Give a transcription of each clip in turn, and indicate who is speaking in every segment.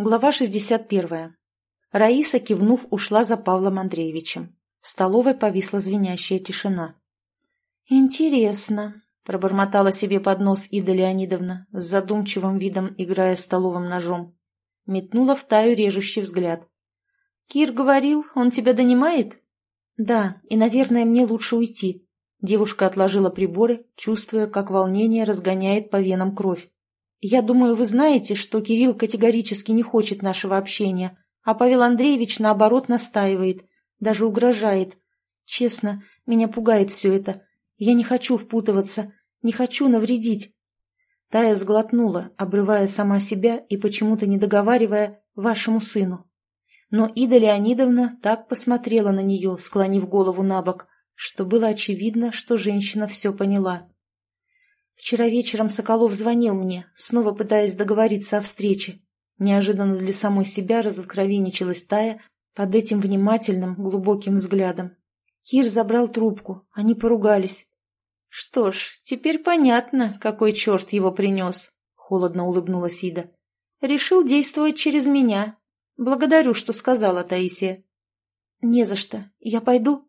Speaker 1: Глава 61. Раиса, кивнув, ушла за Павлом Андреевичем. В столовой повисла звенящая тишина. «Интересно», — пробормотала себе под нос Ида Леонидовна, с задумчивым видом играя столовым ножом. Метнула в таю режущий взгляд. «Кир говорил, он тебя донимает?» «Да, и, наверное, мне лучше уйти». Девушка отложила приборы, чувствуя, как волнение разгоняет по венам кровь. Я думаю, вы знаете, что Кирилл категорически не хочет нашего общения, а Павел Андреевич, наоборот, настаивает, даже угрожает. Честно, меня пугает все это. Я не хочу впутываться, не хочу навредить. Тая сглотнула, обрывая сама себя и почему-то не договаривая вашему сыну. Но Ида Леонидовна так посмотрела на нее, склонив голову на бок, что было очевидно, что женщина все поняла. Вчера вечером Соколов звонил мне, снова пытаясь договориться о встрече. Неожиданно для самой себя разоткровенничалась Тая под этим внимательным, глубоким взглядом. Кир забрал трубку, они поругались. «Что ж, теперь понятно, какой черт его принес», — холодно улыбнулась Ида. «Решил действовать через меня. Благодарю, что сказала Таисия». «Не за что. Я пойду?»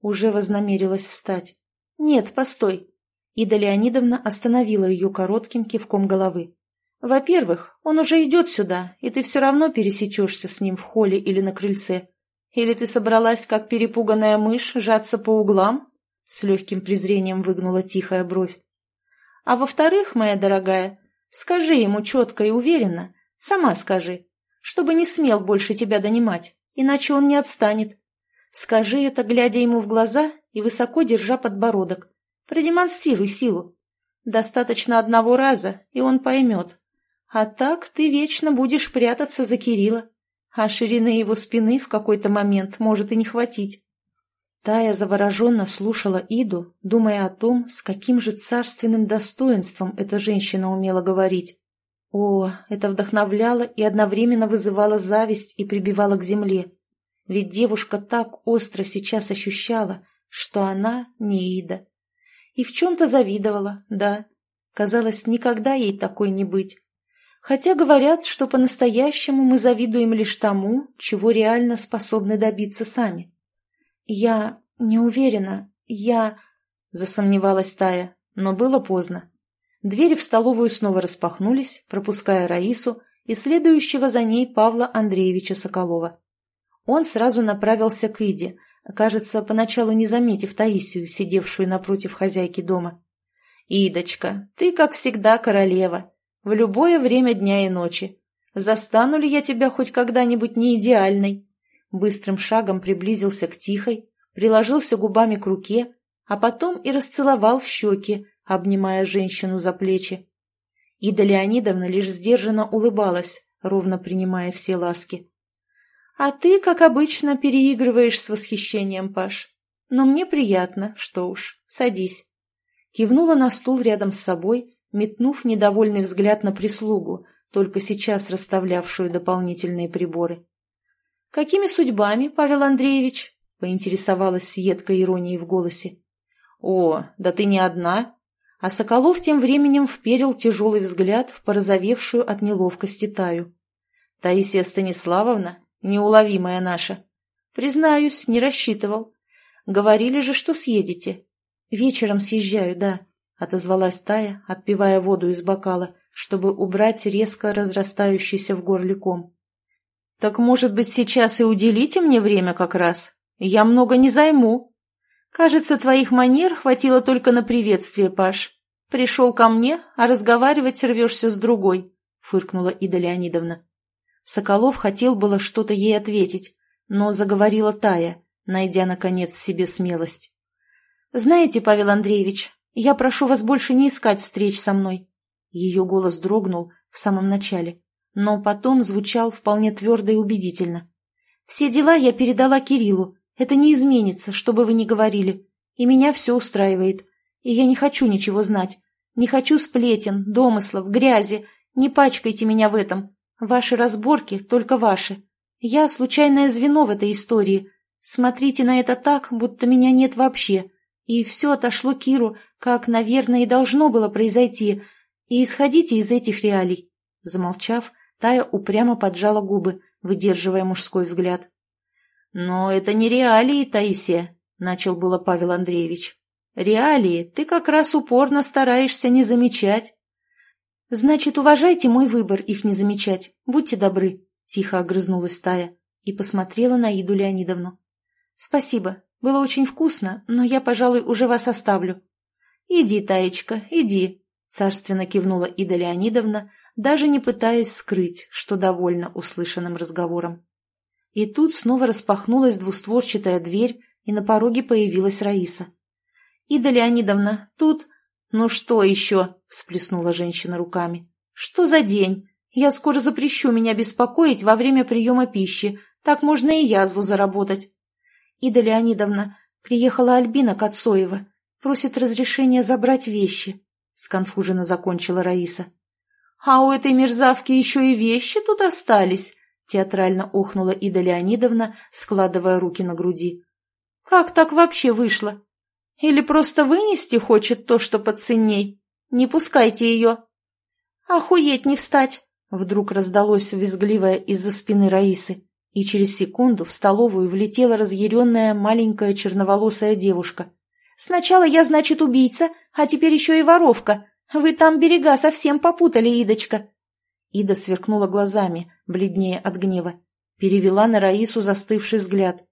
Speaker 1: Уже вознамерилась встать. «Нет, постой. Ида Леонидовна остановила ее коротким кивком головы. «Во-первых, он уже идет сюда, и ты все равно пересечешься с ним в холле или на крыльце. Или ты собралась, как перепуганная мышь, жаться по углам?» С легким презрением выгнула тихая бровь. «А во-вторых, моя дорогая, скажи ему четко и уверенно, сама скажи, чтобы не смел больше тебя донимать, иначе он не отстанет. Скажи это, глядя ему в глаза и высоко держа подбородок. Продемонстрируй силу. Достаточно одного раза, и он поймет. А так ты вечно будешь прятаться за Кирилла, а ширины его спины в какой-то момент может и не хватить. Тая завороженно слушала Иду, думая о том, с каким же царственным достоинством эта женщина умела говорить. О, это вдохновляло и одновременно вызывало зависть и прибивало к земле. Ведь девушка так остро сейчас ощущала, что она не Ида. И в чем-то завидовала, да. Казалось, никогда ей такой не быть. Хотя говорят, что по-настоящему мы завидуем лишь тому, чего реально способны добиться сами. «Я не уверена, я...» — засомневалась Тая, но было поздно. Двери в столовую снова распахнулись, пропуская Раису и следующего за ней Павла Андреевича Соколова. Он сразу направился к Иде, кажется, поначалу не заметив Таисию, сидевшую напротив хозяйки дома. «Идочка, ты, как всегда, королева. В любое время дня и ночи. Застану ли я тебя хоть когда-нибудь не идеальной?» Быстрым шагом приблизился к Тихой, приложился губами к руке, а потом и расцеловал в щеки, обнимая женщину за плечи. Ида Леонидовна лишь сдержанно улыбалась, ровно принимая все ласки. А ты, как обычно, переигрываешь с восхищением, Паш. Но мне приятно, что уж. Садись. Кивнула на стул рядом с собой, метнув недовольный взгляд на прислугу, только сейчас расставлявшую дополнительные приборы. «Какими судьбами, Павел Андреевич?» — поинтересовалась с едкой иронией в голосе. «О, да ты не одна!» А Соколов тем временем вперил тяжелый взгляд в порозовевшую от неловкости Таю. «Таисия Станиславовна неуловимая наша. Признаюсь, не рассчитывал. Говорили же, что съедете. Вечером съезжаю, да, — отозвалась Тая, отпивая воду из бокала, чтобы убрать резко разрастающийся в горле ком. «Так, может быть, сейчас и уделите мне время как раз? Я много не займу. Кажется, твоих манер хватило только на приветствие, Паш. Пришел ко мне, а разговаривать рвешься с другой», — фыркнула Ида Леонидовна. Соколов хотел было что-то ей ответить, но заговорила Тая, найдя, наконец, себе смелость. «Знаете, Павел Андреевич, я прошу вас больше не искать встреч со мной». Ее голос дрогнул в самом начале, но потом звучал вполне твердо и убедительно. «Все дела я передала Кириллу. Это не изменится, что бы вы ни говорили. И меня все устраивает. И я не хочу ничего знать. Не хочу сплетен, домыслов, грязи. Не пачкайте меня в этом. Ваши разборки только ваши. Я случайное звено в этой истории. Смотрите на это так, будто меня нет вообще. И все отошло Киру, как, наверное, и должно было произойти. И исходите из этих реалий. Замолчав, Тая упрямо поджала губы, выдерживая мужской взгляд. «Но это не реалии, Таисия», — начал было Павел Андреевич. «Реалии ты как раз упорно стараешься не замечать». «Значит, уважайте мой выбор их не замечать. Будьте добры», — тихо огрызнулась Тая и посмотрела на Иду Леонидовну. «Спасибо. Было очень вкусно, но я, пожалуй, уже вас оставлю». «Иди, Таечка, иди», — царственно кивнула Ида Леонидовна, даже не пытаясь скрыть, что довольна услышанным разговором. И тут снова распахнулась двустворчатая дверь, и на пороге появилась Раиса. «Ида Леонидовна, тут...» «Ну что еще?» — всплеснула женщина руками. «Что за день? Я скоро запрещу меня беспокоить во время приема пищи. Так можно и язву заработать». «Ида Леонидовна, приехала Альбина Кацоева. Просит разрешения забрать вещи», — сконфуженно закончила Раиса. «А у этой мерзавки еще и вещи тут остались», — театрально охнула Ида Леонидовна, складывая руки на груди. «Как так вообще вышло? Или просто вынести хочет то, что поценней? Не пускайте ее!» «Охуеть не встать!» — вдруг раздалось визгливое из-за спины Раисы, и через секунду в столовую влетела разъяренная маленькая черноволосая девушка. «Сначала я, значит, убийца, а теперь еще и воровка. Вы там берега совсем попутали, Идочка!» Ида сверкнула глазами, бледнее от гнева. Перевела на Раису застывший взгляд.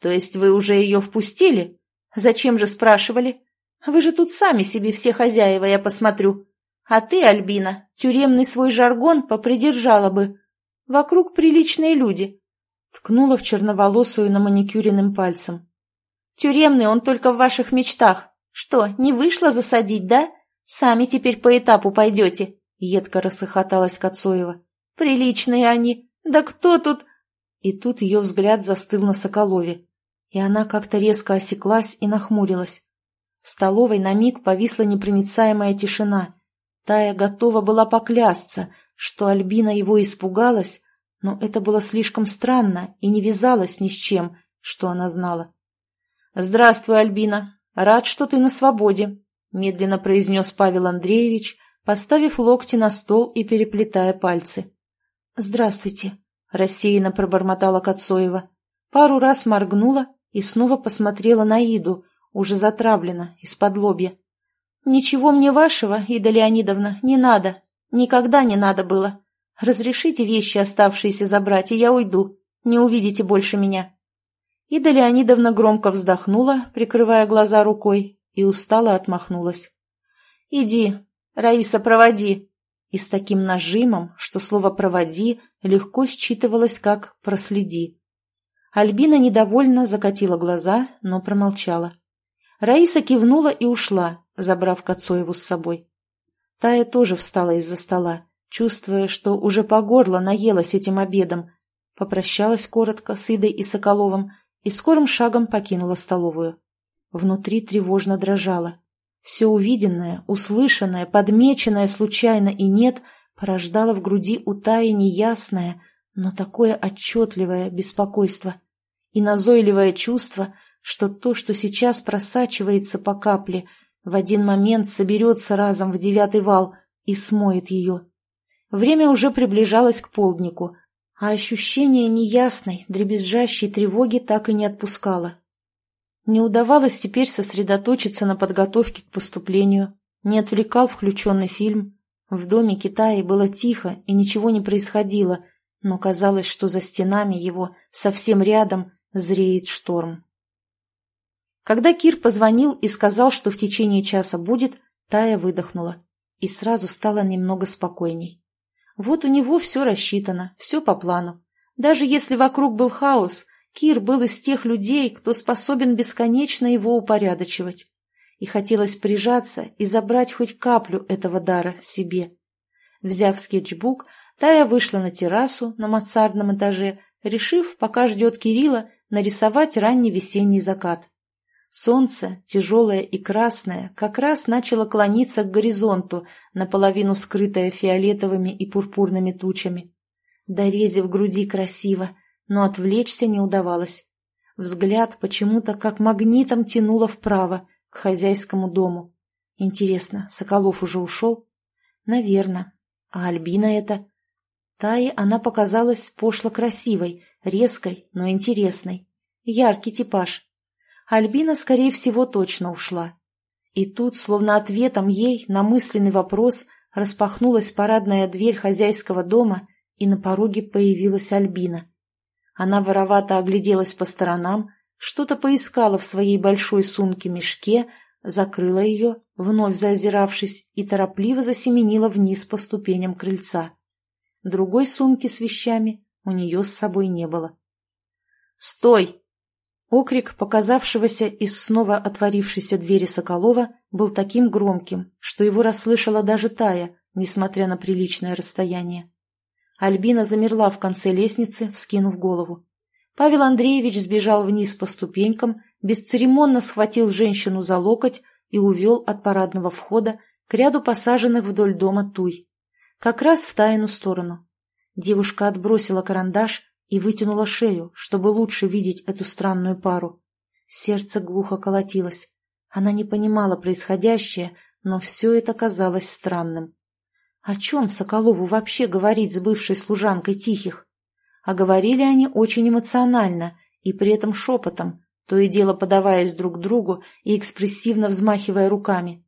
Speaker 1: «То есть вы уже ее впустили? Зачем же спрашивали? Вы же тут сами себе все хозяева, я посмотрю. А ты, Альбина, тюремный свой жаргон попридержала бы. Вокруг приличные люди». Ткнула в черноволосую на маникюренным пальцем. «Тюремный он только в ваших мечтах. Что, не вышло засадить, да?» Сами теперь по этапу пойдете, — едко рассохоталась Коцоева. Приличные они. Да кто тут... И тут ее взгляд застыл на Соколове, и она как-то резко осеклась и нахмурилась. В столовой на миг повисла непроницаемая тишина. Тая готова была поклясться, что Альбина его испугалась, но это было слишком странно и не вязалось ни с чем, что она знала. «Здравствуй, Альбина. Рад, что ты на свободе», — медленно произнес Павел Андреевич, поставив локти на стол и переплетая пальцы. «Здравствуйте», — рассеянно пробормотала Кацоева. Пару раз моргнула и снова посмотрела на Иду, уже затравлена, из-под лобья. «Ничего мне вашего, Ида Леонидовна, не надо. Никогда не надо было. Разрешите вещи оставшиеся забрать, и я уйду. Не увидите больше меня». Ида Леонидовна громко вздохнула, прикрывая глаза рукой, и устало отмахнулась. «Иди, Раиса, проводи!» И с таким нажимом, что слово «проводи» легко считывалось как «проследи». Альбина недовольно закатила глаза, но промолчала. Раиса кивнула и ушла, забрав Коцоеву с собой. Тая тоже встала из-за стола, чувствуя, что уже по горло наелась этим обедом, попрощалась коротко с Идой и Соколовым и скорым шагом покинула столовую. Внутри тревожно дрожало. Все увиденное, услышанное, подмеченное случайно и нет, порождало в груди у Таи неясное, но такое отчетливое беспокойство и назойливое чувство, что то, что сейчас просачивается по капле, в один момент соберется разом в девятый вал и смоет ее. Время уже приближалось к полднику, а ощущение неясной, дребезжащей тревоги так и не отпускало. Не удавалось теперь сосредоточиться на подготовке к поступлению, не отвлекал включенный фильм. В доме Китая было тихо и ничего не происходило, но казалось, что за стенами его, совсем рядом, зреет шторм. Когда Кир позвонил и сказал, что в течение часа будет, Тая выдохнула и сразу стала немного спокойней. Вот у него все рассчитано, все по плану. Даже если вокруг был хаос, Кир был из тех людей, кто способен бесконечно его упорядочивать. И хотелось прижаться и забрать хоть каплю этого дара себе. Взяв скетчбук, Тая вышла на террасу на мансардном этаже, решив, пока ждет Кирилла, нарисовать ранний весенний закат. Солнце, тяжелое и красное, как раз начало клониться к горизонту, наполовину скрытое фиолетовыми и пурпурными тучами. Дорези в груди красиво, но отвлечься не удавалось. Взгляд почему-то как магнитом тянуло вправо, к хозяйскому дому. Интересно, Соколов уже ушел? Наверно. А Альбина это? Тае она показалась пошло красивой, резкой, но интересной. Яркий типаж. Альбина, скорее всего, точно ушла. И тут, словно ответом ей на мысленный вопрос, распахнулась парадная дверь хозяйского дома, и на пороге появилась Альбина. Она воровато огляделась по сторонам, что-то поискала в своей большой сумке-мешке, закрыла ее, вновь заозиравшись, и торопливо засеменила вниз по ступеням крыльца. Другой сумки с вещами у нее с собой не было. «Стой!» Окрик, показавшегося из снова отворившейся двери Соколова, был таким громким, что его расслышала даже Тая, несмотря на приличное расстояние. Альбина замерла в конце лестницы, вскинув голову. Павел Андреевич сбежал вниз по ступенькам, бесцеремонно схватил женщину за локоть и увел от парадного входа к ряду посаженных вдоль дома туй. Как раз в тайну сторону. Девушка отбросила карандаш и вытянула шею, чтобы лучше видеть эту странную пару. Сердце глухо колотилось. Она не понимала происходящее, но все это казалось странным. О чем Соколову вообще говорить с бывшей служанкой Тихих? А говорили они очень эмоционально и при этом шепотом, то и дело подаваясь друг другу и экспрессивно взмахивая руками.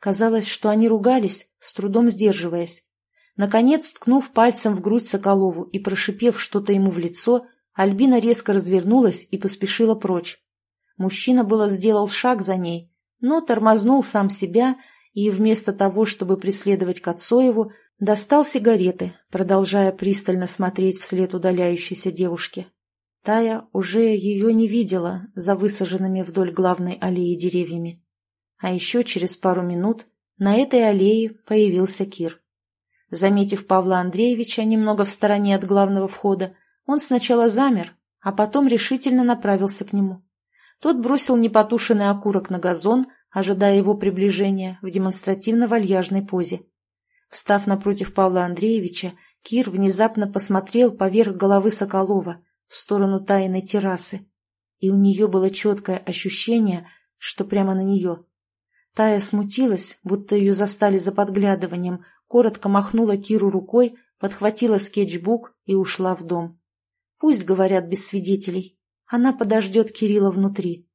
Speaker 1: Казалось, что они ругались, с трудом сдерживаясь. Наконец, ткнув пальцем в грудь Соколову и прошипев что-то ему в лицо, Альбина резко развернулась и поспешила прочь. Мужчина было сделал шаг за ней, но тормознул сам себя и вместо того, чтобы преследовать Кацоеву, достал сигареты, продолжая пристально смотреть вслед удаляющейся девушке. Тая уже ее не видела за высаженными вдоль главной аллеи деревьями. А еще через пару минут на этой аллее появился Кир. Заметив Павла Андреевича немного в стороне от главного входа, он сначала замер, а потом решительно направился к нему. Тот бросил непотушенный окурок на газон, ожидая его приближения в демонстративно-вальяжной позе. Встав напротив Павла Андреевича, Кир внезапно посмотрел поверх головы Соколова в сторону тайной террасы, и у нее было четкое ощущение, что прямо на нее. Тая смутилась, будто ее застали за подглядыванием, коротко махнула Киру рукой, подхватила скетчбук и ушла в дом. Пусть говорят без свидетелей. Она подождет Кирилла внутри.